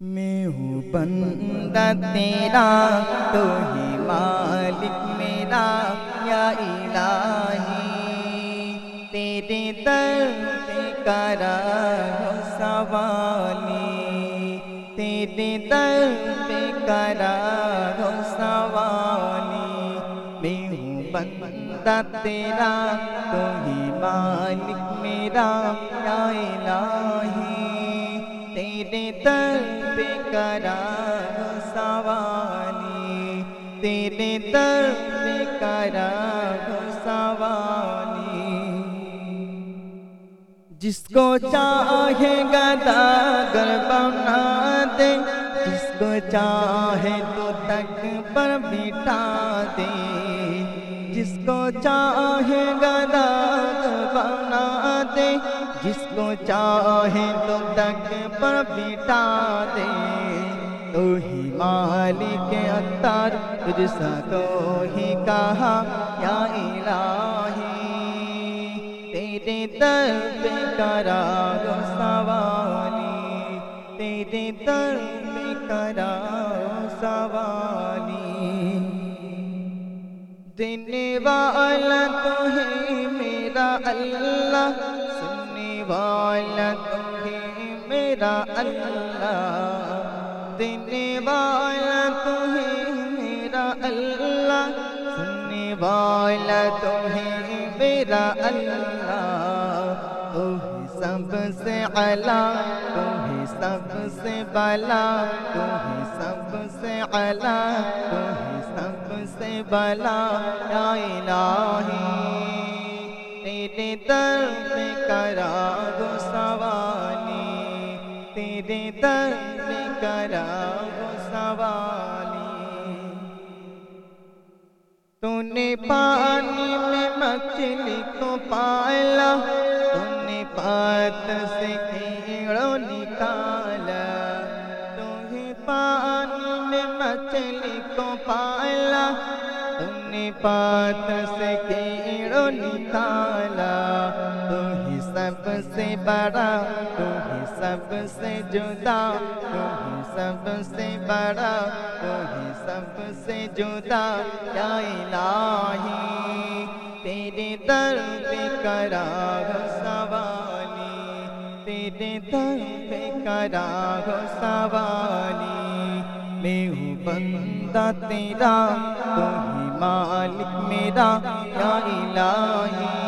میں ہوں بندہ تیرا، تو ہی مالک میرا، یا الہی۔ تیرے درد پہ کرا سوالی۔ تیرے درد پہ کرا سوالی۔ میں ہوں بندہ تیرا، تو ہی مالک میرا، یا الہی۔ تیرے درد پہ کرا تیرے در پہ کرا جس کو چاہے گدا گر بنا دے جس کو چاہے تو تک پر بٹا دے جس کو چاہے گدا گر بنا دے جس کو چاہے تو تک پر بٹا دے۔ تو ہی مالک اتار تجھ سا تو ہی کہا، یا الہی، تیرے در پہ کرا سوالی۔ تیرے در پہ کرا سوالی۔ دینے والا تو ہے میرا اللہ والا تمہیں میرا اللہ۔ دینے والا تمہیں میرا اللہ۔ سننے والا تمہیں میرا اللہ۔ تمہیں سب سے اعلیٰ تمہیں سب سے بلا۔ تمہیں سب سے اعلیٰ تمہیں سب سے بلا۔ یا الہی، تیرے در پہ تیرے در میں کرا وہ سوالی۔ تو نے پانی میں مچھلی کو پالا تو نے پات سے کیڑوں نکالا۔ تو ہی پانی میں مچھلی کو پالا تو نے پات سے کیڑوں نکالا۔ سے بڑا تو ہی سب سے جدا تو ہی سب سے بڑا تو ہی سب سے جدا یا الہی تیرے در پہ کرا سوالی تیرے در پہ کرا سوالی میں ہوں بندہ تیرا تو ہی مالک میرا یا الہی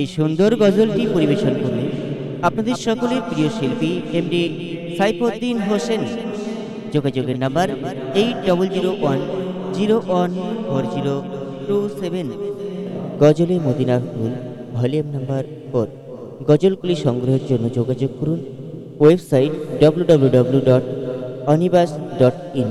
এই সুন্দর গজলটি পরিবেশন করলেন আপনাদের সকলের প্রিয় শিল্পী এমডি সাইফুদ্দিন হোসেন। যোগাযোগের number eight double zero one zero one four zero two seven গজলে Medina volume number four গজলগুলি সংগ্রহের জন্য যোগাযোগ করুন। Website W W W dot অনিবাস dot in